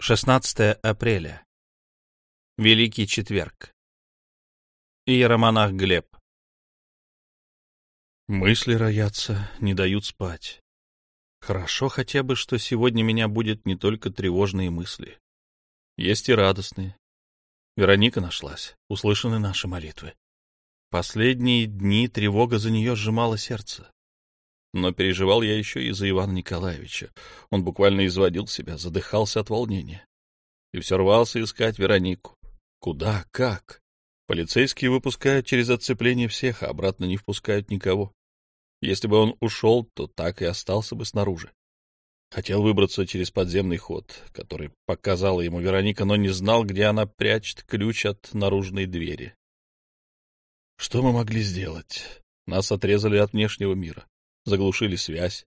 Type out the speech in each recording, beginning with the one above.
16 апреля. Великий четверг. Иеромонах Глеб. Мысли роятся, не дают спать. Хорошо хотя бы, что сегодня меня будет не только тревожные мысли. Есть и радостные. Вероника нашлась, услышаны наши молитвы. Последние дни тревога за нее сжимала сердце. Но переживал я еще и за Ивана Николаевича. Он буквально изводил себя, задыхался от волнения. И все рвался искать Веронику. Куда? Как? Полицейские выпускают через отцепление всех, а обратно не впускают никого. Если бы он ушел, то так и остался бы снаружи. Хотел выбраться через подземный ход, который показала ему Вероника, но не знал, где она прячет ключ от наружной двери. Что мы могли сделать? Нас отрезали от внешнего мира заглушили связь.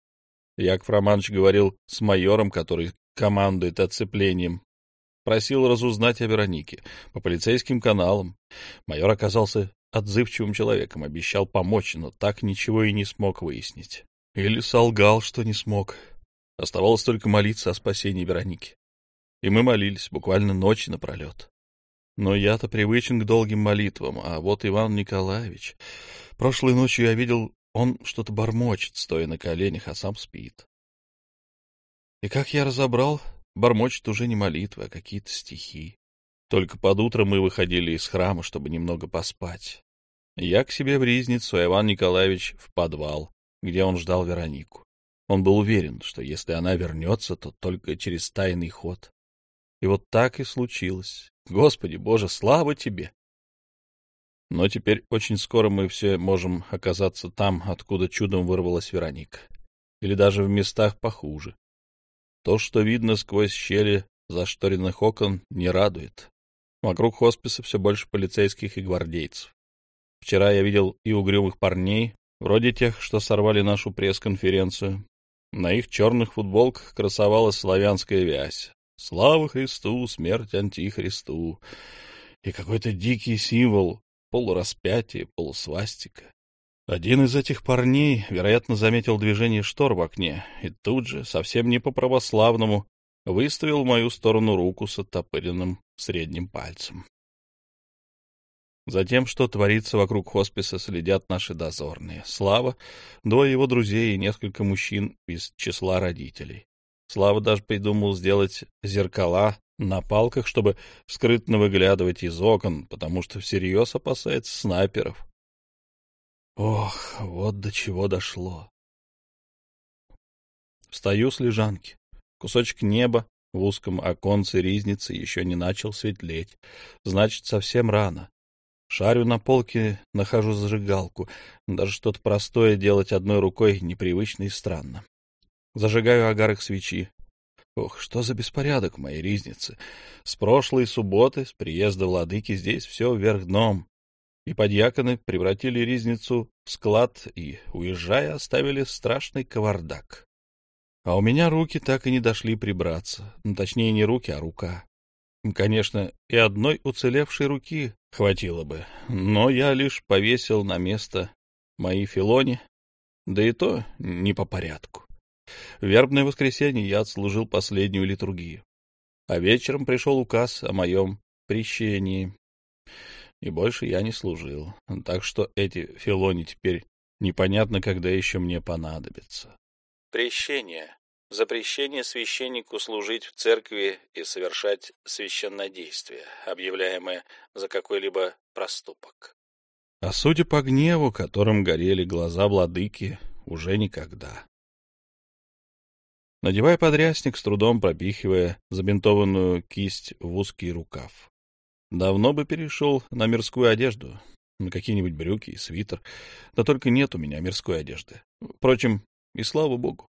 Яков Романович говорил с майором, который командует оцеплением. Просил разузнать о Веронике по полицейским каналам. Майор оказался отзывчивым человеком, обещал помочь, но так ничего и не смог выяснить. Или солгал, что не смог. Оставалось только молиться о спасении Вероники. И мы молились, буквально ночи напролет. Но я-то привычен к долгим молитвам, а вот Иван Николаевич... Прошлой ночью я видел он что-то бормочет, стоя на коленях, а сам спит. И как я разобрал, бормочет уже не молитвы, а какие-то стихи. Только под утро мы выходили из храма, чтобы немного поспать. Я к себе в Ризницу, а Иван Николаевич в подвал, где он ждал Веронику. Он был уверен, что если она вернется, то только через тайный ход. И вот так и случилось. Господи Боже, слава тебе! Но теперь очень скоро мы все можем оказаться там, откуда чудом вырвалась Вероника. Или даже в местах похуже. То, что видно сквозь щели зашторенных окон, не радует. Вокруг хосписа все больше полицейских и гвардейцев. Вчера я видел и угрюмых парней, вроде тех, что сорвали нашу пресс-конференцию. На их черных футболках красовалась славянская вязь. «Слава Христу! Смерть Антихристу!» И какой-то дикий символ полураспятие, полусвастика. Один из этих парней, вероятно, заметил движение штор в окне и тут же, совсем не по-православному, выставил в мою сторону руку с оттопыренным средним пальцем. Затем, что творится вокруг хосписа, следят наши дозорные. Слава, двое его друзей и несколько мужчин из числа родителей. Слава даже придумал сделать зеркала на палках, чтобы скрытно выглядывать из окон, потому что всерьез опасается снайперов. Ох, вот до чего дошло. Встаю с лежанки. Кусочек неба в узком оконце ризницы еще не начал светлеть. Значит, совсем рано. Шарю на полке, нахожу зажигалку. Даже что-то простое делать одной рукой непривычно и странно. Зажигаю огарок свечи, Ох, что за беспорядок в моей ризнице. С прошлой субботы, с приезда владыки, здесь все вверх дном. И подьяконы превратили ризницу в склад и, уезжая, оставили страшный кавардак. А у меня руки так и не дошли прибраться. Ну, точнее, не руки, а рука. Конечно, и одной уцелевшей руки хватило бы, но я лишь повесил на место мои филони, да и то не по порядку. В вербное воскресенье я отслужил последнюю литургию, а вечером пришел указ о моем прещении, и больше я не служил, так что эти филони теперь непонятно, когда еще мне понадобятся. Прещение. Запрещение священнику служить в церкви и совершать священнодействие, объявляемое за какой-либо проступок. А судя по гневу, которым горели глаза владыки, уже никогда. Надевая подрясник, с трудом пропихивая забинтованную кисть в узкий рукав. Давно бы перешел на мирскую одежду, на какие-нибудь брюки и свитер. Да только нет у меня мирской одежды. Впрочем, и слава богу.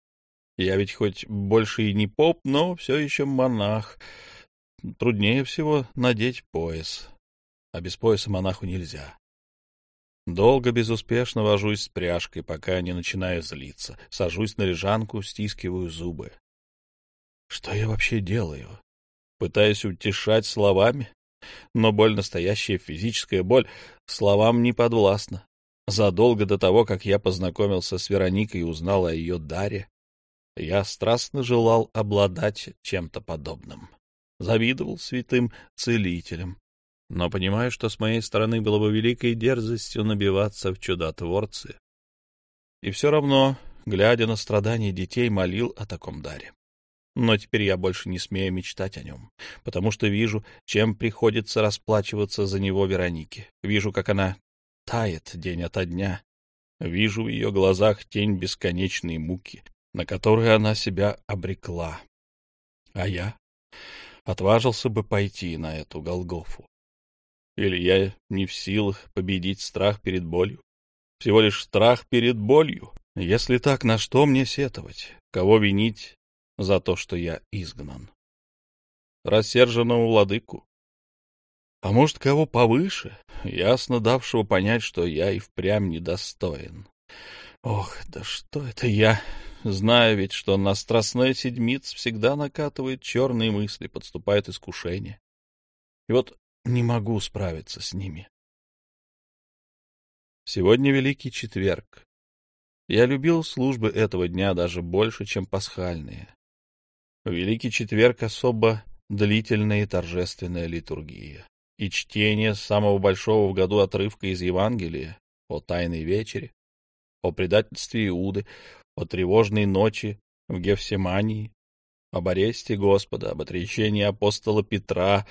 Я ведь хоть больше и не поп, но все еще монах. Труднее всего надеть пояс. А без пояса монаху нельзя. Долго безуспешно вожусь с пряжкой, пока не начинаю злиться. Сажусь на лежанку, стискиваю зубы. Что я вообще делаю? Пытаюсь утешать словами, но боль настоящая, физическая боль, словам не подвластна. Задолго до того, как я познакомился с Вероникой и узнал о ее даре, я страстно желал обладать чем-то подобным. завидовал святым целителям, но понимаю, что с моей стороны было бы великой дерзостью набиваться в чудотворцы. И все равно, глядя на страдания детей, молил о таком даре. Но теперь я больше не смею мечтать о нем, потому что вижу, чем приходится расплачиваться за него Веронике. Вижу, как она тает день ото дня. Вижу в ее глазах тень бесконечной муки, на которую она себя обрекла. А я отважился бы пойти на эту Голгофу. Или я не в силах победить страх перед болью? Всего лишь страх перед болью. Если так, на что мне сетовать? Кого винить за то, что я изгнан? Рассерженного владыку? А может, кого повыше, ясно давшего понять, что я и впрямь недостоин? Ох, да что это я? Знаю ведь, что на страстной седмиц всегда накатывает черные мысли, подступает искушение. И вот не могу справиться с ними. Сегодня Великий Четверг. Я любил службы этого дня даже больше, чем пасхальные. Великий Четверг особо длительная и торжественная литургия и чтение самого большого в году отрывка из Евангелия о Тайной Вечере, о предательстве Иуды, о тревожной ночи в Гефсимании, об аресте Господа, об отречении апостола Петра,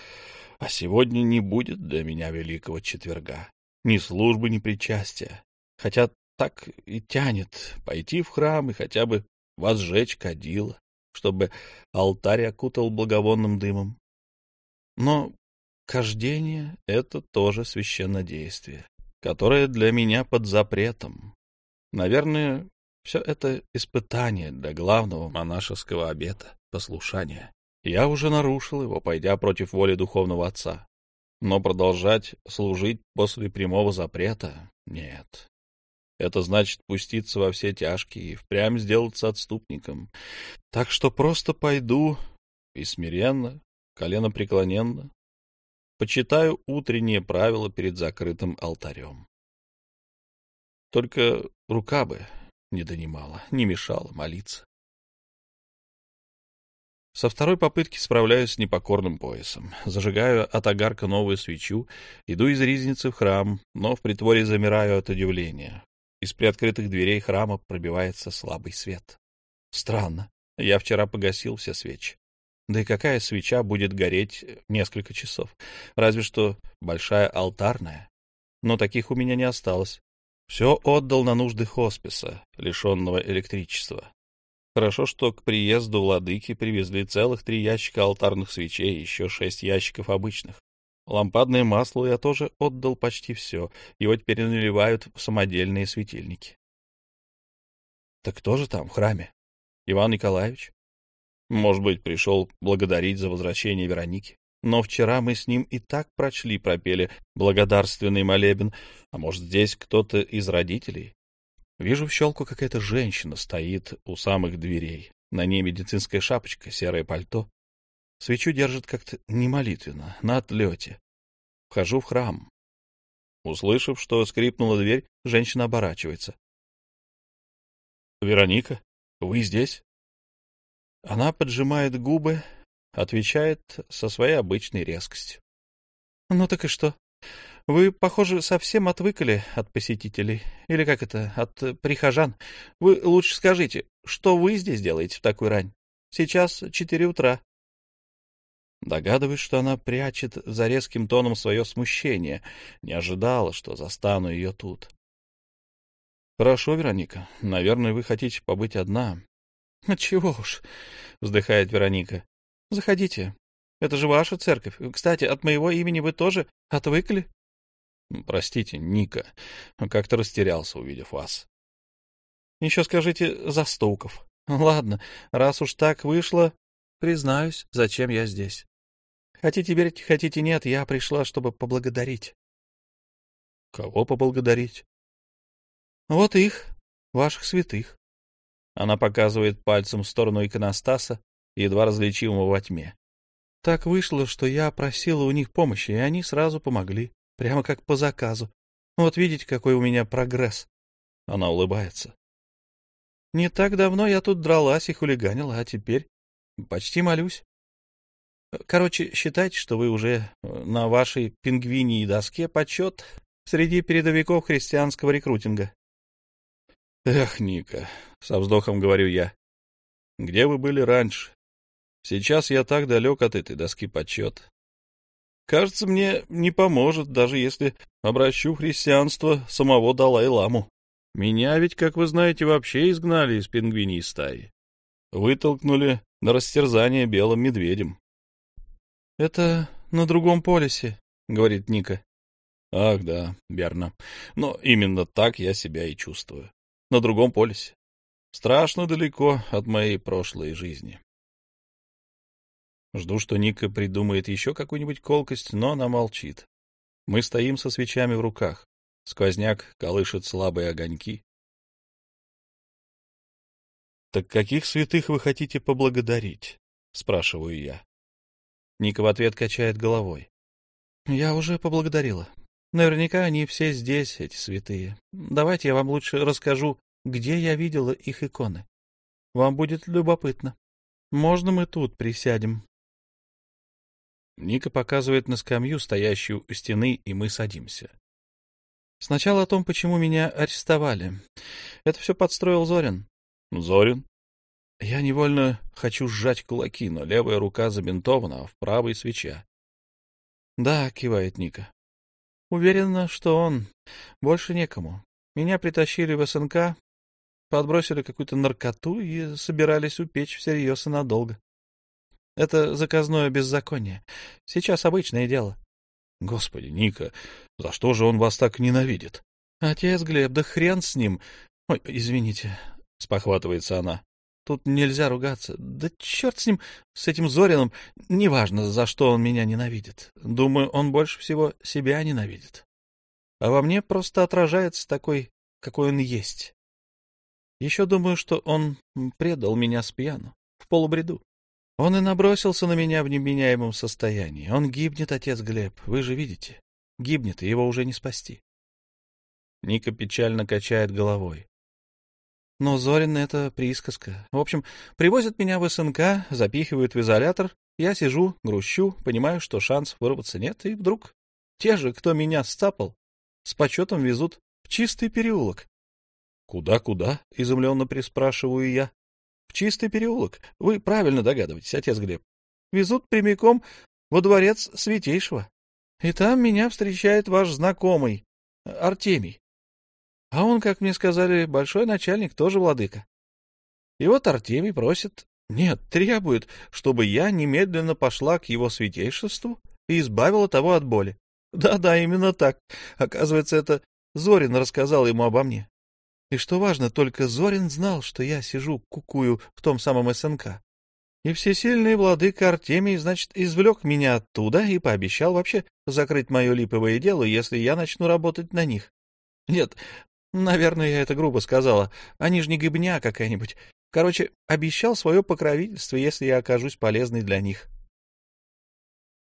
а сегодня не будет для меня великого четверга, ни службы, ни причастия, хотя так и тянет пойти в храм и хотя бы возжечь кадила, чтобы алтарь окутал благовонным дымом. Но кождение — это тоже священнодействие, которое для меня под запретом. Наверное, все это испытание для главного монашеского обета — послушания. Я уже нарушил его, пойдя против воли духовного отца. Но продолжать служить после прямого запрета — нет. Это значит пуститься во все тяжкие и впрямь сделаться отступником. Так что просто пойду и смиренно, коленопреклоненно, почитаю утренние правила перед закрытым алтарем. Только рука бы не донимала, не мешала молиться. Со второй попытки справляюсь с непокорным поясом. Зажигаю от огарка новую свечу, иду из ризницы в храм, но в притворе замираю от удивления. Из приоткрытых дверей храма пробивается слабый свет. Странно. Я вчера погасил все свечи. Да и какая свеча будет гореть несколько часов? Разве что большая алтарная. Но таких у меня не осталось. Все отдал на нужды хосписа, лишенного электричества. Хорошо, что к приезду владыки привезли целых три ящика алтарных свечей и еще шесть ящиков обычных. Лампадное масло я тоже отдал почти все, его теперь наливают в самодельные светильники. Так кто же там в храме? Иван Николаевич? Может быть, пришел благодарить за возвращение Вероники. Но вчера мы с ним и так прочли, пропели благодарственный молебен. А может, здесь кто-то из родителей? Вижу в щелку какая-то женщина стоит у самых дверей. На ней медицинская шапочка, серое пальто. Свечу держит как-то немолитвенно, на отлете. Вхожу в храм. Услышав, что скрипнула дверь, женщина оборачивается. — Вероника, вы здесь? Она поджимает губы, отвечает со своей обычной резкостью. — Ну так и что? Вы, похоже, совсем отвыкли от посетителей. Или как это, от э, прихожан. Вы лучше скажите, что вы здесь делаете в такую рань? Сейчас четыре утра. Догадываюсь, что она прячет за резким тоном свое смущение. Не ожидала, что застану ее тут. — Хорошо, Вероника. Наверное, вы хотите побыть одна. — Чего уж, — вздыхает Вероника. — Заходите. Это же ваша церковь. Кстати, от моего имени вы тоже отвыкли? Простите, Ника. Как-то растерялся, увидев вас. Еще скажите Застуков. Ладно, раз уж так вышло, признаюсь, зачем я здесь. Хотите верить, хотите нет, я пришла, чтобы поблагодарить. Кого поблагодарить? Вот их, ваших святых. Она показывает пальцем в сторону иконостаса, едва различимого во тьме. Так вышло, что я просила у них помощи, и они сразу помогли. Прямо как по заказу. Вот видите, какой у меня прогресс. Она улыбается. Не так давно я тут дралась и хулиганила, а теперь почти молюсь. Короче, считайте, что вы уже э, на вашей пингвинии доске почет среди передовиков христианского рекрутинга. Эх, Ника, со вздохом говорю я, где вы были раньше? Сейчас я так далек от этой доски почет. Кажется, мне не поможет, даже если обращу в христианство самого Далай-ламу. Меня ведь, как вы знаете, вообще изгнали из пингвиней стаи. Вытолкнули на растерзание белым медведем. — Это на другом полюсе, — говорит Ника. — Ах, да, верно. Но именно так я себя и чувствую. На другом полюсе. Страшно далеко от моей прошлой жизни. Жду, что Ника придумает еще какую-нибудь колкость, но она молчит. Мы стоим со свечами в руках. Сквозняк колышет слабые огоньки. «Так каких святых вы хотите поблагодарить?» — спрашиваю я. Ника в ответ качает головой. «Я уже поблагодарила. Наверняка они все здесь, эти святые. Давайте я вам лучше расскажу, где я видела их иконы. Вам будет любопытно. Можно мы тут присядем?» Ника показывает на скамью, стоящую у стены, и мы садимся. Сначала о том, почему меня арестовали. Это все подстроил Зорин. Зорин? Я невольно хочу сжать кулаки, но левая рука забинтована, а в правой свеча. Да, кивает Ника. Уверена, что он. Больше некому. Меня притащили в СНК, подбросили какую-то наркоту и собирались упечь всерьез и надолго. Это заказное беззаконие. Сейчас обычное дело. Господи, Ника, за что же он вас так ненавидит? Отец Глеб, да хрен с ним. Ой, извините, спохватывается она. Тут нельзя ругаться. Да черт с ним, с этим Зориным. Неважно, за что он меня ненавидит. Думаю, он больше всего себя ненавидит. А во мне просто отражается такой, какой он есть. Еще думаю, что он предал меня с пьяну, в полубреду. Он и набросился на меня в неменяемом состоянии. Он гибнет, отец Глеб, вы же видите. Гибнет, и его уже не спасти. Ника печально качает головой. Но Зорин — это присказка. В общем, привозят меня в СНК, запихивают в изолятор. Я сижу, грущу, понимаю, что шансов вырваться нет, и вдруг те же, кто меня сцапал, с почетом везут в чистый переулок. «Куда-куда?» — изумленно приспрашиваю я. В чистый переулок. Вы правильно догадываетесь, отец Глеб. Везут прямиком во дворец Святейшего. И там меня встречает ваш знакомый, Артемий. А он, как мне сказали, большой начальник, тоже владыка. И вот Артемий просит, нет, требует, чтобы я немедленно пошла к его святейшеству и избавила того от боли. Да-да, именно так. Оказывается, это Зорин рассказал ему обо мне. И что важно, только Зорин знал, что я сижу кукую в том самом СНК. И всесильный владыка Артемий, значит, извлек меня оттуда и пообещал вообще закрыть мое липовое дело, если я начну работать на них. Нет, наверное, я это грубо сказала, они же не гибня какая-нибудь. Короче, обещал свое покровительство, если я окажусь полезной для них.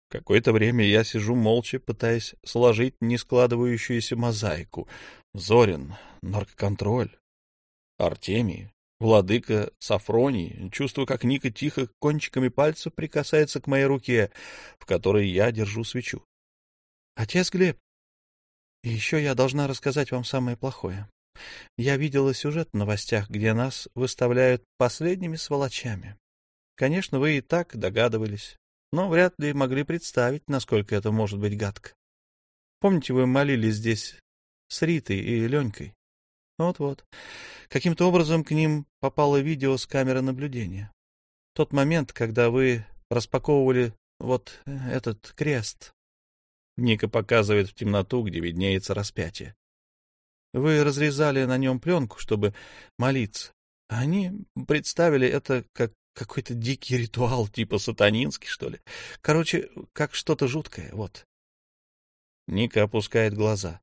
Какое-то время я сижу молча, пытаясь сложить нескладывающуюся мозаику. Зорин, наркоконтроль, Артемий, владыка Сафроний. Чувствую, как Ника тихо кончиками пальцев прикасается к моей руке, в которой я держу свечу. Отец Глеб, еще я должна рассказать вам самое плохое. Я видела сюжет в новостях, где нас выставляют последними сволочами. Конечно, вы и так догадывались, но вряд ли могли представить, насколько это может быть гадко. Помните, вы молились здесь с Ритой и Ленькой? Вот-вот. Каким-то образом к ним попало видео с камеры наблюдения. Тот момент, когда вы распаковывали вот этот крест. Ника показывает в темноту, где виднеется распятие. Вы разрезали на нем пленку, чтобы молиться. Они представили это как какой-то дикий ритуал, типа сатанинский, что ли. Короче, как что-то жуткое, вот. Ника опускает глаза.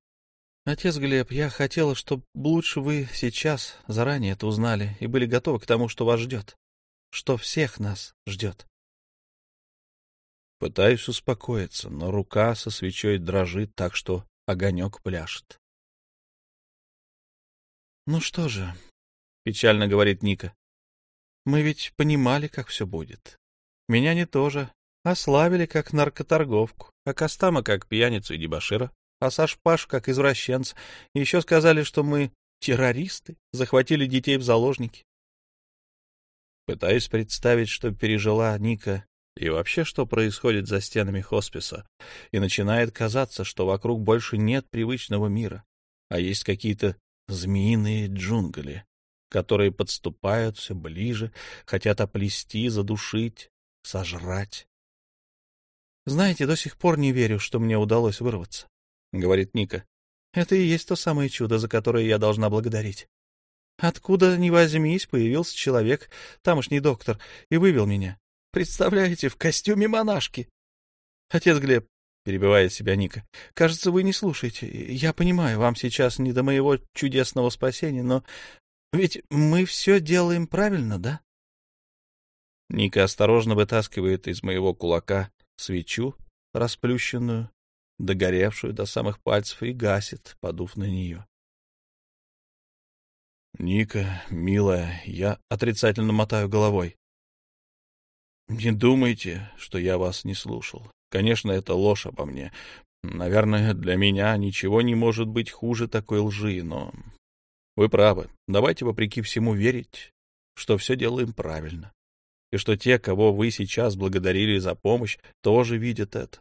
Отец Глеб, я хотела, чтобы лучше вы сейчас заранее это узнали и были готовы к тому, что вас ждет. Что всех нас ждет. Пытаюсь успокоиться, но рука со свечой дрожит так, что огонек пляшет. — Ну что же, — печально говорит Ника, мы ведь понимали, как все будет. Меня они тоже Ославили как наркоторговку, а Костама как пьяницу и дебошира, а Саш Паш как извращенца. И еще сказали, что мы террористы, захватили детей в заложники. Пытаюсь представить, что пережила Ника и вообще, что происходит за стенами хосписа, и начинает казаться, что вокруг больше нет привычного мира, а есть какие-то змеиные джунгли, которые подступают все ближе, хотят оплести, задушить, сожрать. «Знаете, до сих пор не верю, что мне удалось вырваться», — говорит Ника. «Это и есть то самое чудо, за которое я должна благодарить. Откуда ни возьмись, появился человек, тамошний доктор, и вывел меня. Представляете, в костюме монашки. Отец Глеб, перебивая себя Ника, кажется, вы не слушаете. Я понимаю, вам сейчас не до моего чудесного спасения, но ведь мы все делаем правильно, да? Ника осторожно вытаскивает из моего кулака свечу, расплющенную, догоревшую до самых пальцев, и гасит, подув на нее. Ника, милая, я отрицательно мотаю головой. Не думайте, что я вас не слушал. Конечно, это ложь обо мне. Наверное, для меня ничего не может быть хуже такой лжи, но... Вы правы. Давайте, вопреки всему, верить, что все делаем правильно. И что те, кого вы сейчас благодарили за помощь, тоже видят это.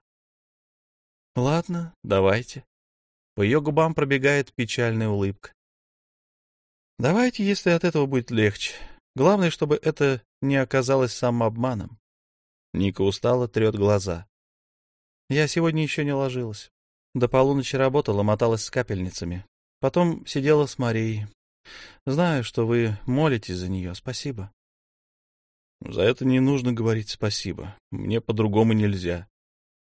Ладно, давайте. По ее губам пробегает печальная улыбка. Давайте, если от этого будет легче. Главное, чтобы это не оказалось самообманом. Ника устала, трет глаза. Я сегодня еще не ложилась. До полуночи работала, моталась с капельницами. Потом сидела с Марией. Знаю, что вы молитесь за нее. Спасибо. За это не нужно говорить спасибо. Мне по-другому нельзя.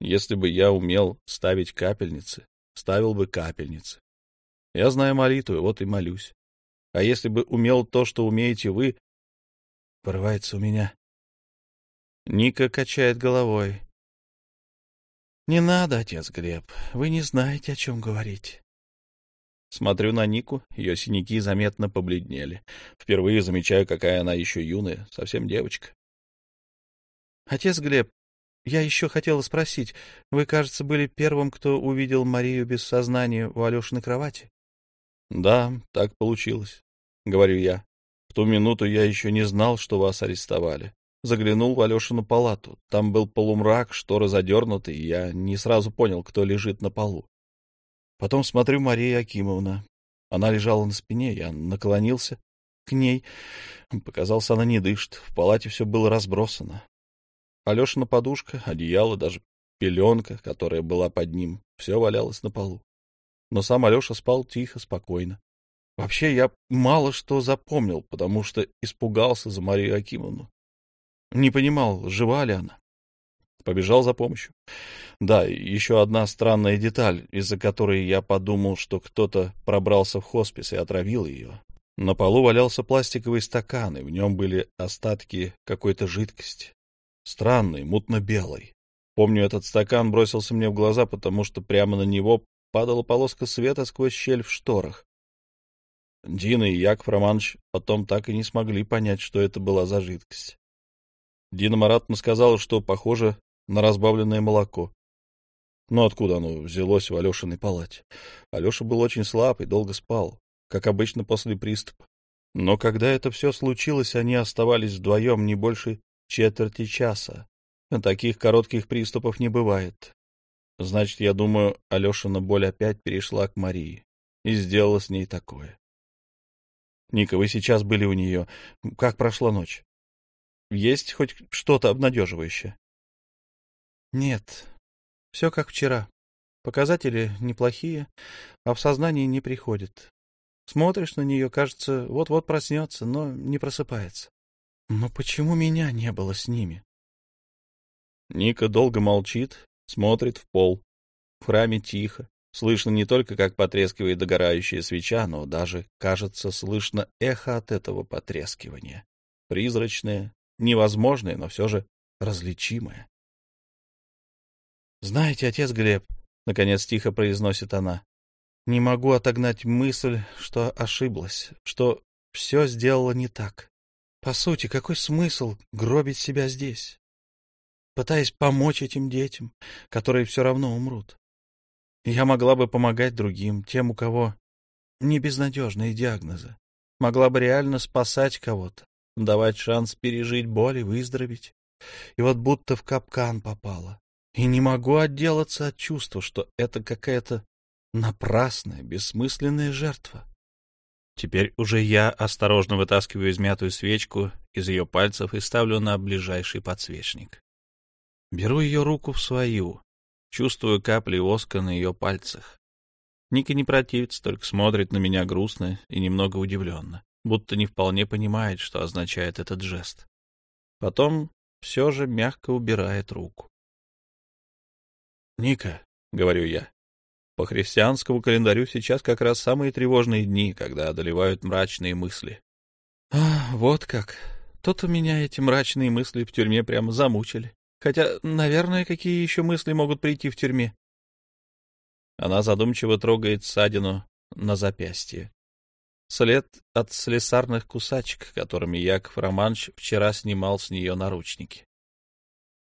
Если бы я умел ставить капельницы, ставил бы капельницы. Я знаю молитву, вот и молюсь. А если бы умел то, что умеете вы, Порывается у меня. Ника качает головой. Не надо, отец Глеб, вы не знаете, о чем говорить. Смотрю на Нику, ее синяки заметно побледнели. Впервые замечаю, какая она еще юная, совсем девочка. Отец Глеб, я еще хотела спросить, вы, кажется, были первым, кто увидел Марию без сознания у Алешиной кровати? Да, так получилось, говорю я. В ту минуту я еще не знал, что вас арестовали. Заглянул в Алешину палату. Там был полумрак, шторы задернуты, и я не сразу понял, кто лежит на полу. Потом смотрю, Мария Акимовна. Она лежала на спине, я наклонился к ней. Показалось, она не дышит. В палате все было разбросано. Алешина подушка, одеяло, даже пеленка, которая была под ним, все валялось на полу. Но сам Алеша спал тихо, спокойно. Вообще, я мало что запомнил, потому что испугался за Марию Акимовну. Не понимал, жива ли она. Побежал за помощью. Да, еще одна странная деталь, из-за которой я подумал, что кто-то пробрался в хоспис и отравил ее. На полу валялся пластиковый стакан, и в нем были остатки какой-то жидкости. Странной, мутно-белой. Помню, этот стакан бросился мне в глаза, потому что прямо на него падала полоска света сквозь щель в шторах. Дина и Яков Романович потом так и не смогли понять, что это была за жидкость. Дина Маратовна сказала, что похоже на разбавленное молоко. Но откуда оно взялось в Алешиной палате? Алеша был очень слаб и долго спал, как обычно после приступа. Но когда это все случилось, они оставались вдвоем не больше четверти часа. Таких коротких приступов не бывает. Значит, я думаю, Алешина боль опять перешла к Марии и сделала с ней такое. Ника, вы сейчас были у нее. Как прошла ночь? Есть хоть что-то обнадеживающее? Нет. Все как вчера. Показатели неплохие, а в сознание не приходит. Смотришь на нее, кажется, вот-вот проснется, но не просыпается. Но почему меня не было с ними? Ника долго молчит, смотрит в пол. В храме тихо. Слышно не только, как потрескивает догорающая свеча, но даже, кажется, слышно эхо от этого потрескивания. Призрачное, невозможное, но все же различимое. «Знаете, отец Глеб», — наконец тихо произносит она, — «не могу отогнать мысль, что ошиблась, что все сделала не так. По сути, какой смысл гробить себя здесь? пытаясь помочь этим детям, которые все равно умрут. Я могла бы помогать другим, тем, у кого не безнадежные диагнозы. Могла бы реально спасать кого-то, давать шанс пережить боль и выздороветь. И вот будто в капкан попала. И не могу отделаться от чувства, что это какая-то напрасная, бессмысленная жертва. Теперь уже я осторожно вытаскиваю измятую свечку из ее пальцев и ставлю на ближайший подсвечник. Беру ее руку в свою, чувствую капли воска на ее пальцах. Ника не противится, только смотрит на меня грустно и немного удивленно, будто не вполне понимает, что означает этот жест. Потом все же мягко убирает руку. «Ника», — говорю я, — «по христианскому календарю сейчас как раз самые тревожные дни, когда одолевают мрачные мысли». «А, вот как. То-то меня эти мрачные мысли в тюрьме прямо замучили. Хотя, наверное, какие еще мысли могут прийти в тюрьме?» Она задумчиво трогает ссадину на запястье. След от слесарных кусачек, которыми Яков Романович вчера снимал с нее наручники.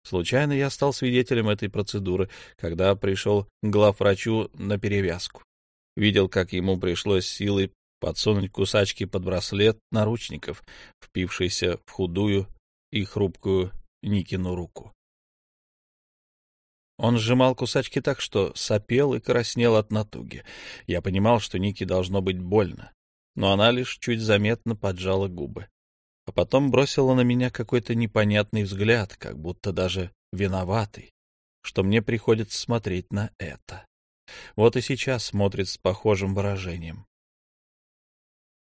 Случайно я стал свидетелем этой процедуры, когда пришел к главврачу на перевязку. Видел, как ему пришлось силой подсунуть кусачки под браслет наручников, впившийся в худую и хрупкую Никину руку. Он сжимал кусачки так, что сопел и краснел от натуги. Я понимал, что Нике должно быть больно но она лишь чуть заметно поджала губы. А потом бросила на меня какой-то непонятный взгляд, как будто даже виноватый, что мне приходится смотреть на это. Вот и сейчас смотрит с похожим выражением.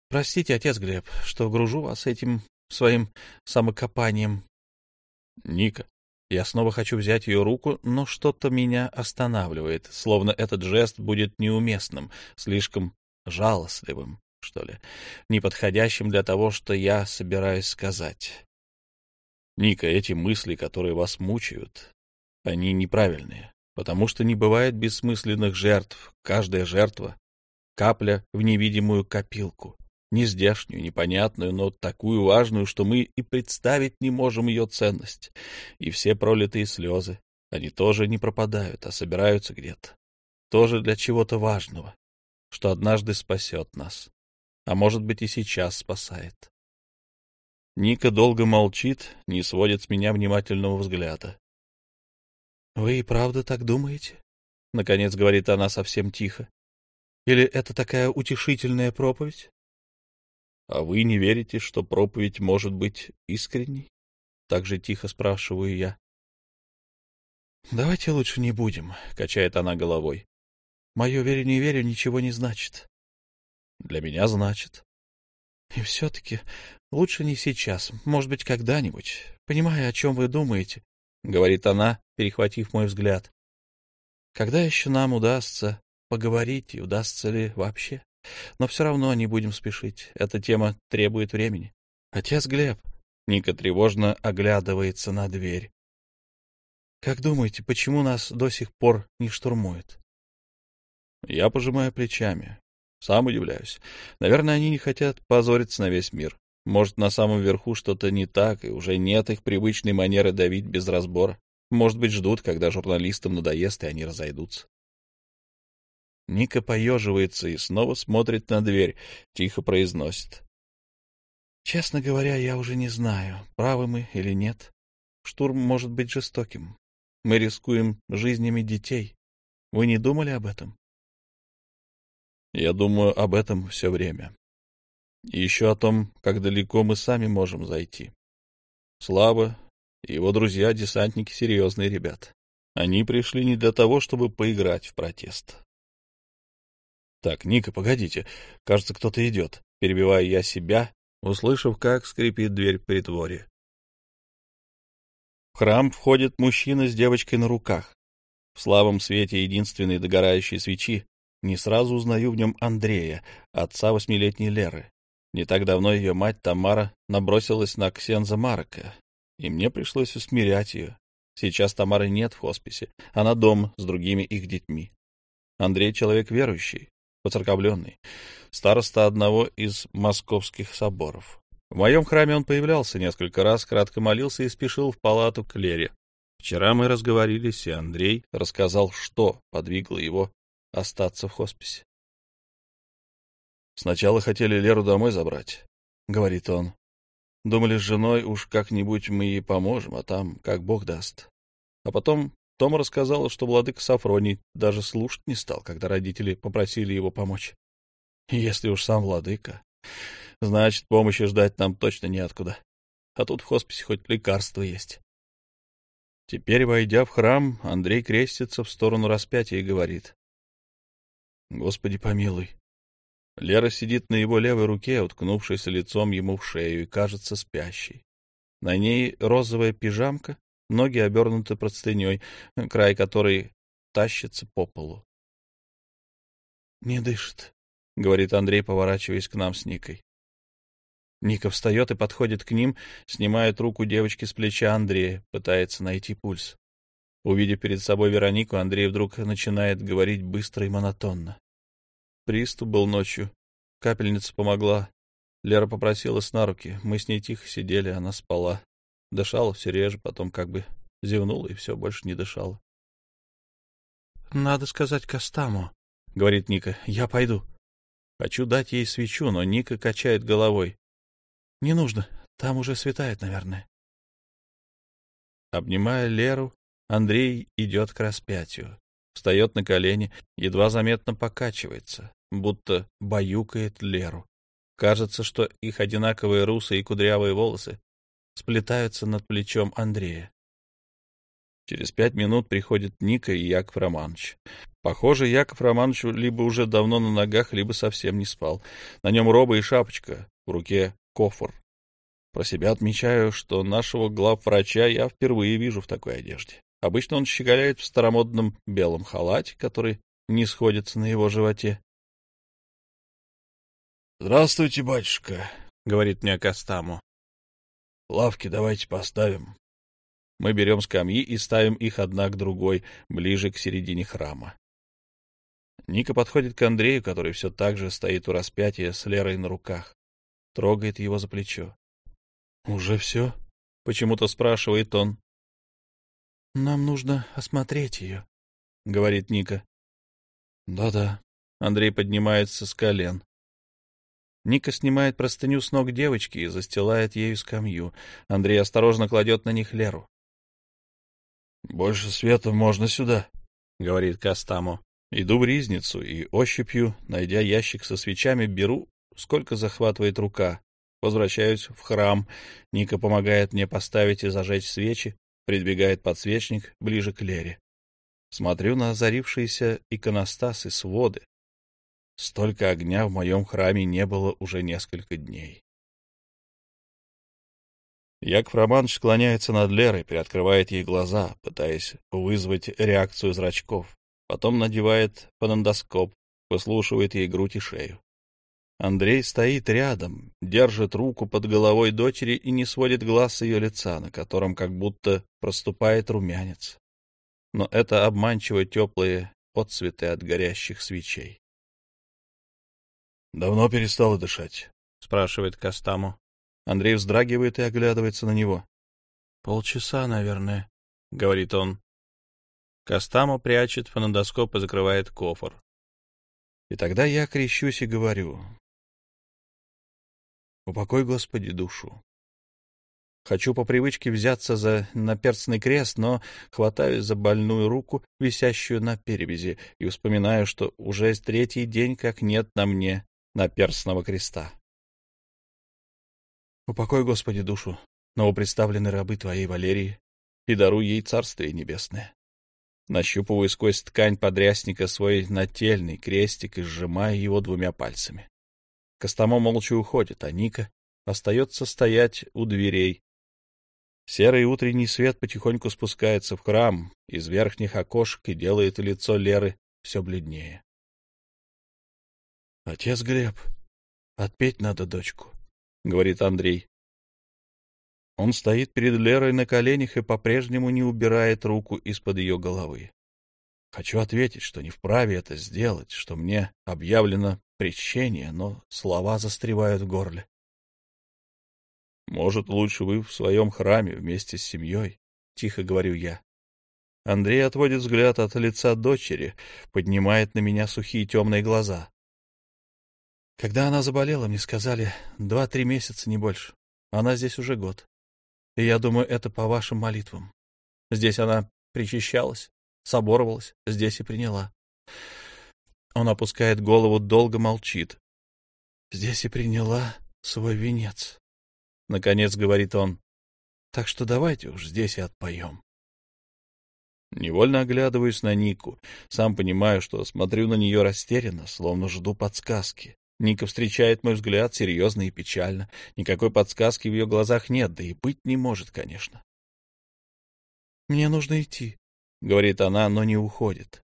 «Простите, отец Глеб, что гружу вас этим своим самокопанием». «Ника, я снова хочу взять ее руку, но что-то меня останавливает, словно этот жест будет неуместным, слишком жалостливым что ли, неподходящим для того, что я собираюсь сказать. Ника, эти мысли, которые вас мучают, они неправильные, потому что не бывает бессмысленных жертв. Каждая жертва — капля в невидимую копилку, не здешнюю, непонятную, но такую важную, что мы и представить не можем ее ценность. И все пролитые слезы, они тоже не пропадают, а собираются где-то. Тоже для чего-то важного, что однажды спасет нас а может быть и сейчас спасает. Ника долго молчит, не сводит с меня внимательного взгляда. — Вы и правда так думаете? — наконец говорит она совсем тихо. — Или это такая утешительная проповедь? — А вы не верите, что проповедь может быть искренней? — так же тихо спрашиваю я. — Давайте лучше не будем, — качает она головой. — Мое верю-не верю ничего не значит. Для меня значит. И все-таки лучше не сейчас, может быть, когда-нибудь. Понимаю, о чем вы думаете, — говорит она, перехватив мой взгляд. Когда еще нам удастся поговорить, и удастся ли вообще? Но все равно не будем спешить. Эта тема требует времени. Отец Глеб. Ника тревожно оглядывается на дверь. Как думаете, почему нас до сих пор не штурмуют? Я пожимаю плечами. Сам удивляюсь. Наверное, они не хотят позориться на весь мир. Может, на самом верху что-то не так, и уже нет их привычной манеры давить без разбора. Может быть, ждут, когда журналистам надоест, и они разойдутся. Ника поеживается и снова смотрит на дверь, тихо произносит. «Честно говоря, я уже не знаю, правы мы или нет. Штурм может быть жестоким. Мы рискуем жизнями детей. Вы не думали об этом?» Я думаю об этом все время. И еще о том, как далеко мы сами можем зайти. Слава и его друзья-десантники серьезные ребята. Они пришли не для того, чтобы поиграть в протест. Так, Ника, погодите. Кажется, кто-то идет. Перебиваю я себя, услышав, как скрипит дверь при дворе. В храм входит мужчина с девочкой на руках. В слабом свете единственной догорающей свечи не сразу узнаю в нем Андрея, отца восьмилетней Леры. Не так давно ее мать Тамара набросилась на Ксенза Марка, и мне пришлось усмирять ее. Сейчас Тамары нет в хосписе, она дом с другими их детьми. Андрей — человек верующий, поцерковленный, староста одного из московских соборов. В моем храме он появлялся несколько раз, кратко молился и спешил в палату к Лере. Вчера мы разговорились, и Андрей рассказал, что подвигло его остаться в хосписе. Сначала хотели Леру домой забрать, — говорит он. Думали с женой, уж как-нибудь мы ей поможем, а там как бог даст. А потом Тома рассказала, что владыка Сафроний даже слушать не стал, когда родители попросили его помочь. Если уж сам владыка, значит, помощи ждать нам точно неоткуда. А тут в хосписе хоть лекарство есть. Теперь, войдя в храм, Андрей крестится в сторону распятия и говорит. «Господи помилуй, Лера сидит на его левой руке, уткнувшись лицом ему в шею, и кажется спящей. На ней розовая пижамка, ноги обернуты простыней, край которой тащится по полу. — Не дышит, — говорит Андрей, поворачиваясь к нам с Никой. Ника встает и подходит к ним, снимает руку девочки с плеча Андрея, пытается найти пульс. Увидев перед собой Веронику, Андрей вдруг начинает говорить быстро и монотонно. Приступ был ночью. Капельница помогла. Лера попросилась на руки. Мы с ней тихо сидели, она спала. Дышала все реже, потом как бы зевнула и все, больше не дышала. — Надо сказать Костаму, — говорит Ника. — Я пойду. Хочу дать ей свечу, но Ника качает головой. — Не нужно. Там уже светает, наверное. Обнимая Леру, Андрей идет к распятию встает на колени, едва заметно покачивается, будто баюкает Леру. Кажется, что их одинаковые русые и кудрявые волосы сплетаются над плечом Андрея. Через пять минут приходят Ника и Яков Романович. Похоже, Яков Романович либо уже давно на ногах, либо совсем не спал. На нем роба и шапочка, в руке кофр. Про себя отмечаю, что нашего главврача я впервые вижу в такой одежде. Обычно он щеголяет в старомодном белом халате, который не сходится на его животе. — Здравствуйте, батюшка, — говорит мне Костаму. — Лавки давайте поставим. Мы берем скамьи и ставим их одна к другой, ближе к середине храма. Ника подходит к Андрею, который все так же стоит у распятия с Лерой на руках. Трогает его за плечо. — Уже все? — почему-то спрашивает он. — Нам нужно осмотреть ее, — говорит Ника. Да — Да-да. Андрей поднимается с колен. Ника снимает простыню с ног девочки и застилает ею скамью. Андрей осторожно кладет на них Леру. — Больше света можно сюда, — говорит Кастамо. Иду в ризницу и ощупью, найдя ящик со свечами, беру, сколько захватывает рука. Возвращаюсь в храм. Ника помогает мне поставить и зажечь свечи. Придвигает подсвечник ближе к Лере. Смотрю на озарившиеся иконостасы, своды. Столько огня в моем храме не было уже несколько дней. Яков Романович склоняется над Лерой, приоткрывает ей глаза, пытаясь вызвать реакцию зрачков. Потом надевает фонендоскоп, выслушивает ей грудь и шею. Андрей стоит рядом, держит руку под головой дочери и не сводит глаз с ее лица, на котором как будто проступает румянец. Но это обманчиво теплые отцветы от горящих свечей. — Давно перестала дышать? — спрашивает Костаму. Андрей вздрагивает и оглядывается на него. — Полчаса, наверное, — говорит он. Костаму прячет фонендоскоп и закрывает кофр. И тогда я крещусь и говорю, Упокой, Господи, душу. Хочу по привычке взяться за наперстный крест, но хватаюсь за больную руку, висящую на перевязи, и вспоминаю, что уже третий день как нет на мне наперстного креста. Упокой, Господи, душу новопредставленной рабы Твоей Валерии и даруй ей Царствие Небесное. Нащупываю сквозь ткань подрясника свой нательный крестик и сжимаю его двумя пальцами. Костомо молча уходит, а Ника остается стоять у дверей. Серый утренний свет потихоньку спускается в храм из верхних окошек и делает лицо Леры все бледнее. — Отец Глеб, отпеть надо дочку, — говорит Андрей. Он стоит перед Лерой на коленях и по-прежнему не убирает руку из-под ее головы. Хочу ответить, что не вправе это сделать, что мне объявлено прещение, но слова застревают в горле. «Может, лучше вы в своем храме вместе с семьей?» — тихо говорю я. Андрей отводит взгляд от лица дочери, поднимает на меня сухие темные глаза. Когда она заболела, мне сказали два-три месяца, не больше. Она здесь уже год. И я думаю, это по вашим молитвам. Здесь она причащалась, соборовалась, здесь и приняла. Он опускает голову, долго молчит. Здесь и приняла свой венец. Наконец говорит он. Так что давайте уж здесь и отпоем. Невольно оглядываюсь на Нику. Сам понимаю, что смотрю на нее растерянно, словно жду подсказки. Ника встречает мой взгляд серьезно и печально. Никакой подсказки в ее глазах нет, да и быть не может, конечно. «Мне нужно идти», — говорит она, но не уходит.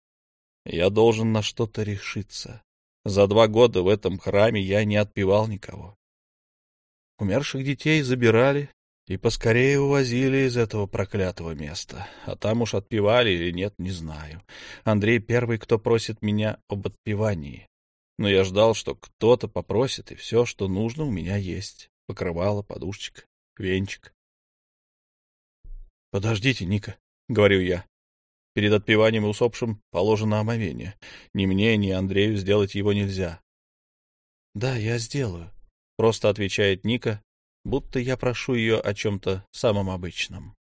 Я должен на что-то решиться. За два года в этом храме я не отпевал никого. Умерших детей забирали и поскорее увозили из этого проклятого места. А там уж отпевали или нет, не знаю. Андрей первый, кто просит меня об отпевании. Но я ждал, что кто-то попросит, и все, что нужно, у меня есть. Покрывало, подушечка, венчик. — Подождите, Ника, — говорю я. Перед отпеванием усопшим положено омовение. Ни мне, ни Андрею сделать его нельзя. — Да, я сделаю, — просто отвечает Ника, будто я прошу ее о чем-то самом обычном.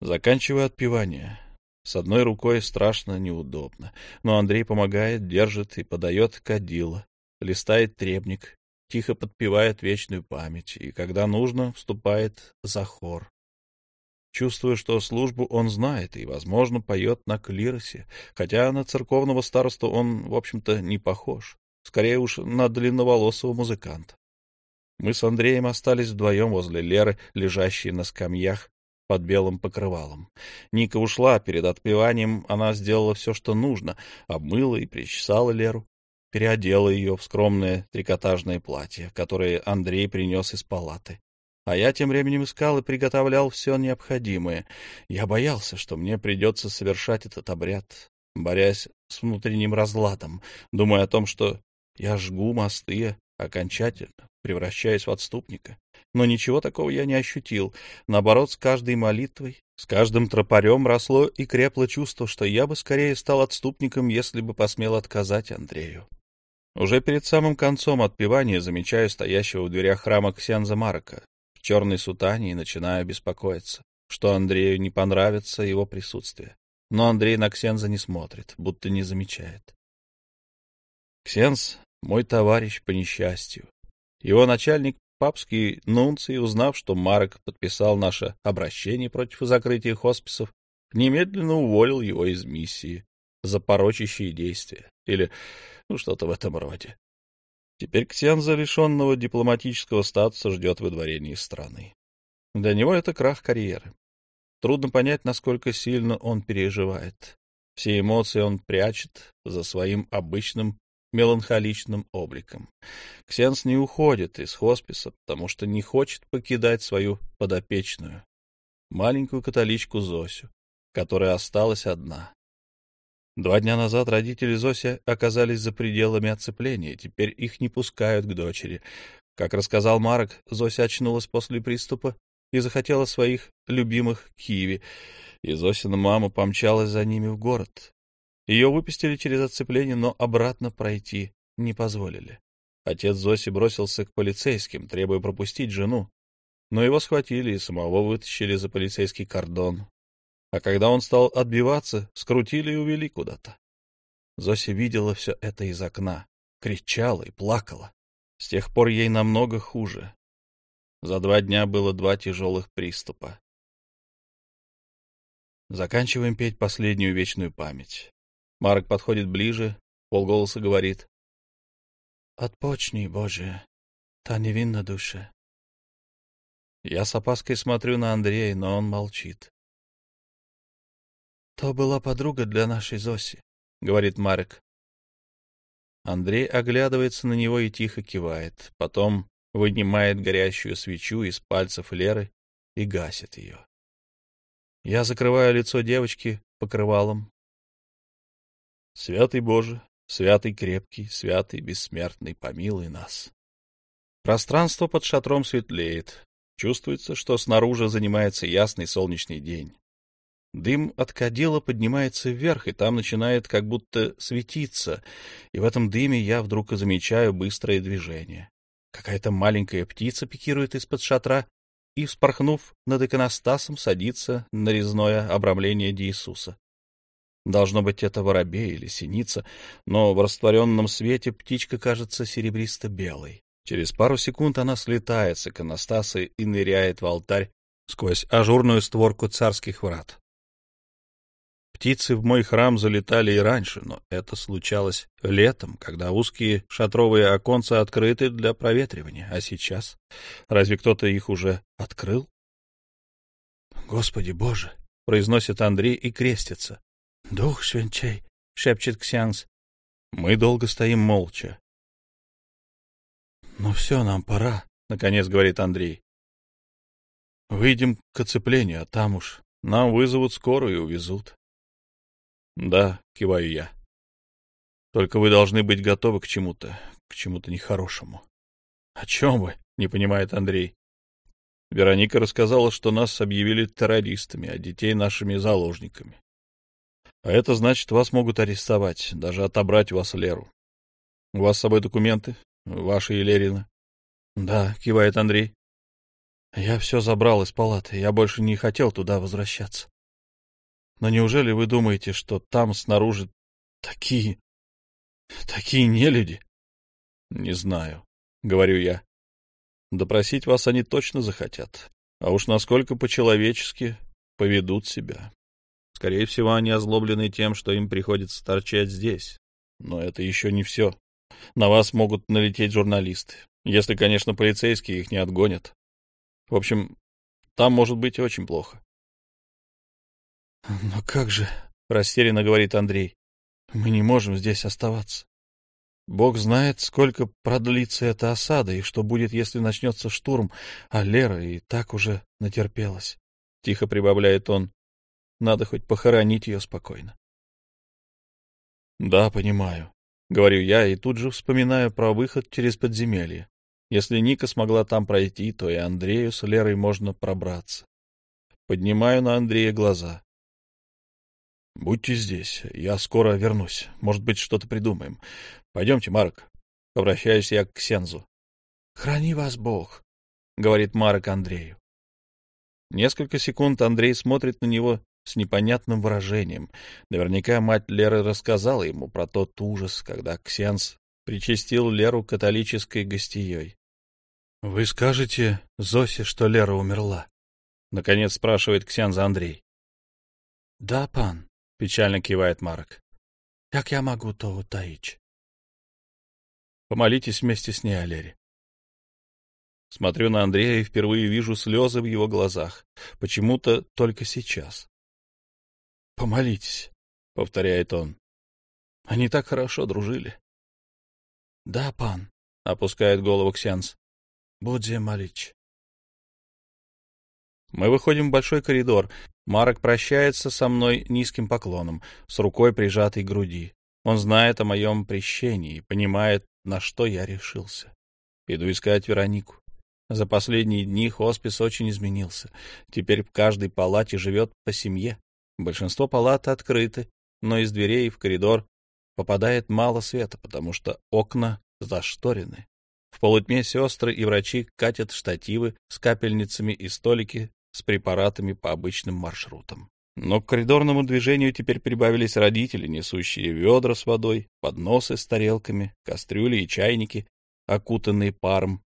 Заканчиваю отпевание. С одной рукой страшно неудобно, но Андрей помогает, держит и подает кадила, листает требник, тихо подпевает вечную память, и, когда нужно, вступает за хор. Чувствую, что службу он знает и, возможно, поет на клиросе, хотя на церковного старосту он, в общем-то, не похож. Скорее уж на длинноволосого музыканта. Мы с Андреем остались вдвоем возле Леры, лежащей на скамьях под белым покрывалом. Ника ушла, перед отпеванием она сделала все, что нужно, обмыла и причесала Леру, переодела ее в скромное трикотажное платье, которое Андрей принес из палаты. А я тем временем искал и приготовлял все необходимое. Я боялся, что мне придется совершать этот обряд, борясь с внутренним разладом, думая о том, что я жгу мосты окончательно, превращаясь в отступника. Но ничего такого я не ощутил. Наоборот, с каждой молитвой, с каждым тропарем росло и крепло чувство, что я бы скорее стал отступником, если бы посмел отказать Андрею. Уже перед самым концом отпевания замечаю стоящего в дверях храма Ксенза Марка в черной сутане и начинаю беспокоиться, что Андрею не понравится его присутствие. Но Андрей на Ксенза не смотрит, будто не замечает. Ксенз — мой товарищ по несчастью. Его начальник, папский нунций, узнав, что Марк подписал наше обращение против закрытия хосписов, немедленно уволил его из миссии за порочащие действия или ну, что-то в этом роде. Теперь Ксенза, лишенного дипломатического статуса, ждет выдворения из страны. Для него это крах карьеры. Трудно понять, насколько сильно он переживает. Все эмоции он прячет за своим обычным меланхоличным обликом. Ксенс не уходит из хосписа, потому что не хочет покидать свою подопечную, маленькую католичку Зосю, которая осталась одна. Два дня назад родители Зоси оказались за пределами оцепления, теперь их не пускают к дочери. Как рассказал Марк, Зося очнулась после приступа и захотела своих любимых киви, и Зосина мама помчалась за ними в город. Ее выпустили через оцепление, но обратно пройти не позволили. Отец Зоси бросился к полицейским, требуя пропустить жену, но его схватили и самого вытащили за полицейский кордон, а когда он стал отбиваться, скрутили и увели куда-то. Зося видела все это из окна, кричала и плакала. С тех пор ей намного хуже. За два дня было два тяжелых приступа. Заканчиваем петь последнюю вечную память. Марк подходит ближе, полголоса говорит. «Отпочни, Боже, та невинна душа». Я с опаской смотрю на Андрея, но он молчит. «То была подруга для нашей Зоси», — говорит Марек. Андрей оглядывается на него и тихо кивает, потом вынимает горящую свечу из пальцев Леры и гасит ее. Я закрываю лицо девочки покрывалом. Святый Боже, святый крепкий, святый бессмертный, помилуй нас. Пространство под шатром светлеет. Чувствуется, что снаружи занимается ясный солнечный день. Дым от кадила поднимается вверх, и там начинает как будто светиться, и в этом дыме я вдруг замечаю быстрое движение. Какая-то маленькая птица пикирует из-под шатра и, вспорхнув над иконостасом, садится на резное обрамление Иисуса. Должно быть, это воробей или синица, но в растворенном свете птичка кажется серебристо-белой. Через пару секунд она слетает с иконостаса и ныряет в алтарь сквозь ажурную створку царских врат. Птицы в мой храм залетали и раньше, но это случалось летом, когда узкие шатровые оконца открыты для проветривания. А сейчас? Разве кто-то их уже открыл? «Господи Боже!» — произносит Андрей и крестится. «Дух свинчей!» — шепчет Ксянс. Мы долго стоим молча. «Ну все, нам пора», — наконец говорит Андрей. «Выйдем к оцеплению, а там уж нам вызовут скорую и увезут». «Да», — киваю я. «Только вы должны быть готовы к чему-то, к чему-то нехорошему». «О чем вы?» — не понимает Андрей. Вероника рассказала, что нас объявили террористами, а детей нашими заложниками. А это значит, вас могут арестовать, даже отобрать у вас Леру. У вас с собой документы? Ваши и Лерина? Да, кивает Андрей. Я все забрал из палаты, я больше не хотел туда возвращаться. Но неужели вы думаете, что там снаружи такие... такие нелюди? Не знаю, говорю я. Допросить вас они точно захотят. А уж насколько по-человечески поведут себя. Скорее всего, они озлоблены тем, что им приходится торчать здесь. Но это еще не все. На вас могут налететь журналисты. Если, конечно, полицейские их не отгонят. В общем, там может быть очень плохо. «Но как же...» — растерянно говорит Андрей. «Мы не можем здесь оставаться. Бог знает, сколько продлится эта осада, и что будет, если начнется штурм, а Лера и так уже натерпелась». Тихо прибавляет он. «Надо хоть похоронить ее спокойно». «Да, понимаю», — говорю я, и тут же вспоминаю про выход через подземелье. Если Ника смогла там пройти, то и Андрею с Лерой можно пробраться. Поднимаю на Андрея глаза. Будьте здесь, я скоро вернусь. Может быть, что-то придумаем. Пойдемте, Марк. Обращаюсь я к Сензу. Храни вас Бог, говорит Марк Андрею. Несколько секунд Андрей смотрит на него с непонятным выражением. Наверняка мать Леры рассказала ему про тот ужас, когда Ксенс причастил Леру католической гостией. — Вы скажете Зосе, что Лера умерла? — наконец спрашивает Ксенза Андрей. — Да, пан, — печально кивает Марк. — Как я могу то утаить? — Помолитесь вместе с ней о Лере. Смотрю на Андрея и впервые вижу слезы в его глазах. Почему-то только сейчас. — Помолитесь, — повторяет он. Они так хорошо дружили. — Да, пан, — опускает голову Ксенс. — Будзе молить. Мы выходим в большой коридор. Марок прощается со мной низким поклоном, с рукой прижатой к груди. Он знает о моем прещении и понимает, на что я решился. Иду искать Веронику. За последние дни хоспис очень изменился. Теперь в каждой палате живет по семье. Большинство палат открыты, но из дверей в коридор попадает мало света, потому что окна зашторены. В полутьме сестры и врачи катят штативы с капельницами и столики с препаратами по обычным маршрутам. Но к коридорному движению теперь прибавились родители, несущие ведра с водой, подносы с тарелками, кастрюли и чайники, окутанные паром.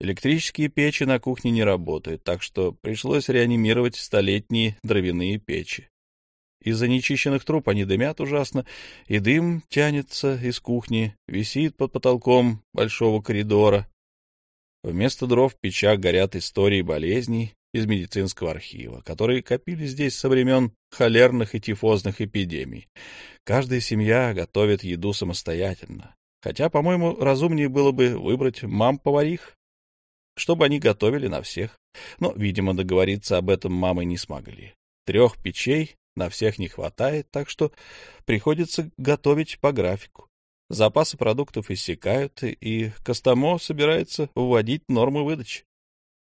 Электрические печи на кухне не работают, так что пришлось реанимировать столетние дровяные печи. Из-за нечищенных труб они дымят ужасно, и дым тянется из кухни, висит под потолком большого коридора, Вместо дров в печах горят истории болезней из медицинского архива, которые копили здесь со времен холерных и тифозных эпидемий. Каждая семья готовит еду самостоятельно. Хотя, по-моему, разумнее было бы выбрать мам-поварих, чтобы они готовили на всех. Но, видимо, договориться об этом мамы не смогли. Трех печей на всех не хватает, так что приходится готовить по графику. Запасы продуктов иссякают, и Костамо собирается вводить нормы выдачи.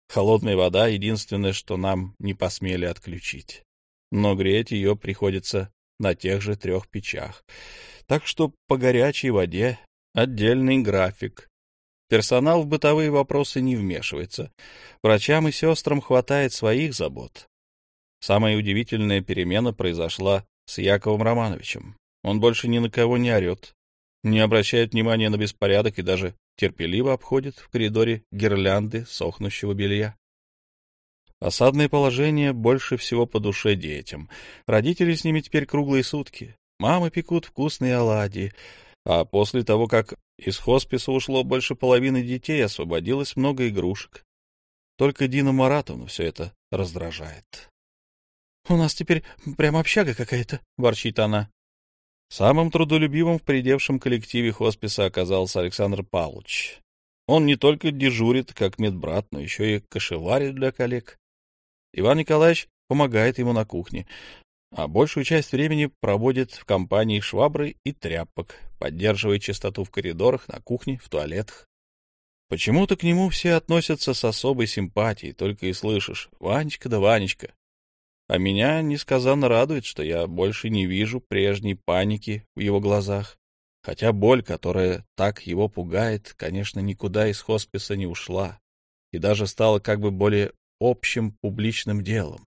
Холодная вода — единственное, что нам не посмели отключить. но греть ее приходится на тех же трех печах. Так что по горячей воде отдельный график. Персонал в бытовые вопросы не вмешивается. Врачам и сестрам хватает своих забот. Самая удивительная перемена произошла с Яковом Романовичем. Он больше ни на кого не орет, не обращает внимания на беспорядок и даже терпеливо обходит в коридоре гирлянды сохнущего белья. Осадное положение больше всего по душе детям. Родители с ними теперь круглые сутки. Мамы пекут вкусные оладьи. А после того, как из хосписа ушло больше половины детей, освободилось много игрушек. Только Дина Маратовну все это раздражает. — У нас теперь прям общага какая-то, — ворчит она. Самым трудолюбивым в придевшем коллективе хосписа оказался Александр Павлович. Он не только дежурит, как медбрат, но еще и кошеварит для коллег. Иван Николаевич помогает ему на кухне, а большую часть времени проводит в компании швабры и тряпок, поддерживая чистоту в коридорах, на кухне, в туалетах. Почему-то к нему все относятся с особой симпатией, только и слышишь «Ванечка да Ванечка». А меня несказанно радует, что я больше не вижу прежней паники в его глазах, хотя боль, которая так его пугает, конечно, никуда из хосписа не ушла и даже стала как бы более общим публичным делом.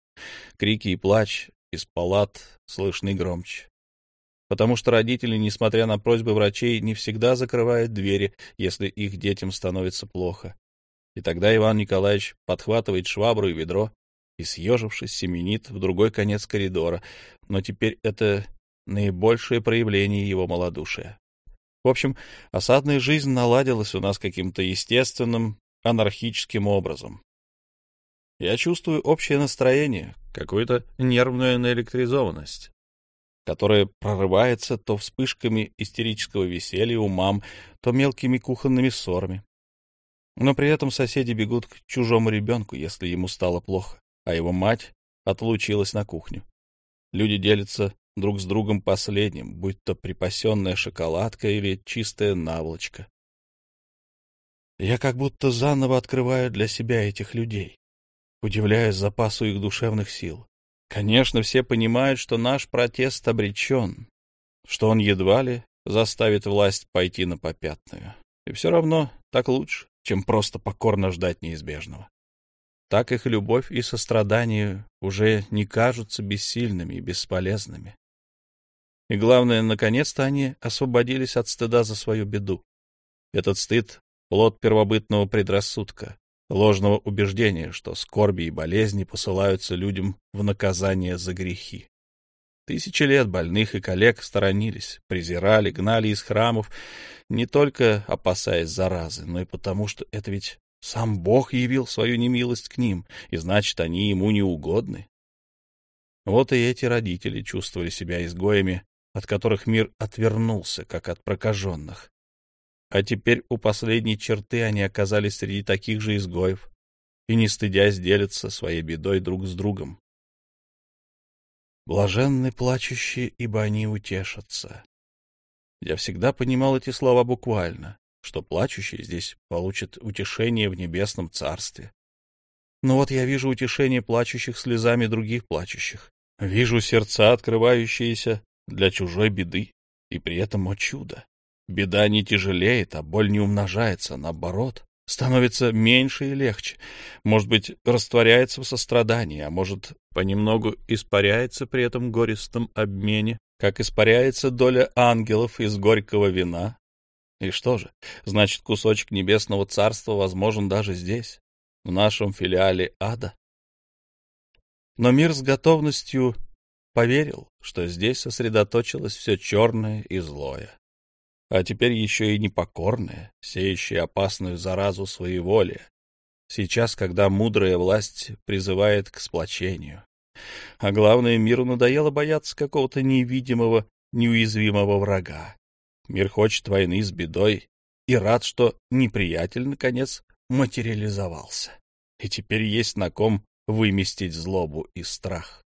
Крики и плач из палат слышны громче. Потому что родители, несмотря на просьбы врачей, не всегда закрывают двери, если их детям становится плохо. И тогда Иван Николаевич подхватывает швабру и ведро и, съежившись, семенит в другой конец коридора. Но теперь это наибольшее проявление его малодушия. В общем, осадная жизнь наладилась у нас каким-то естественным, анархическим образом. Я чувствую общее настроение, какую-то нервную наэлектризованность, которая прорывается то вспышками истерического веселья у мам, то мелкими кухонными ссорами. Но при этом соседи бегут к чужому ребенку, если ему стало плохо, а его мать отлучилась на кухню. Люди делятся друг с другом последним, будь то припасенная шоколадка или чистая наволочка. Я как будто заново открываю для себя этих людей удивляясь запасу их душевных сил. Конечно, все понимают, что наш протест обречен, что он едва ли заставит власть пойти на попятную. И все равно так лучше, чем просто покорно ждать неизбежного. Так их любовь и сострадание уже не кажутся бессильными и бесполезными. И главное, наконец-то они освободились от стыда за свою беду. Этот стыд — плод первобытного предрассудка, ложного убеждения, что скорби и болезни посылаются людям в наказание за грехи. Тысячи лет больных и коллег сторонились, презирали, гнали из храмов, не только опасаясь заразы, но и потому, что это ведь сам Бог явил свою немилость к ним, и значит, они ему не угодны. Вот и эти родители чувствовали себя изгоями, от которых мир отвернулся, как от прокаженных. А теперь у последней черты они оказались среди таких же изгоев и, не стыдясь, делятся своей бедой друг с другом. Блаженны плачущие, ибо они утешатся. Я всегда понимал эти слова буквально, что плачущие здесь получат утешение в небесном царстве. Но вот я вижу утешение плачущих слезами других плачущих. Вижу сердца, открывающиеся для чужой беды, и при этом, о чудо, Беда не тяжелеет, а боль не умножается, наоборот, становится меньше и легче. Может быть, растворяется в сострадании, а может, понемногу испаряется при этом гористом обмене, как испаряется доля ангелов из горького вина. И что же, значит, кусочек небесного царства возможен даже здесь, в нашем филиале ада? Но мир с готовностью поверил, что здесь сосредоточилось все черное и злое а теперь еще и непокорная, сеющая опасную заразу своеволия. Сейчас, когда мудрая власть призывает к сплочению. А главное, миру надоело бояться какого-то невидимого, неуязвимого врага. Мир хочет войны с бедой и рад, что неприятель, наконец, материализовался. И теперь есть на ком выместить злобу и страх.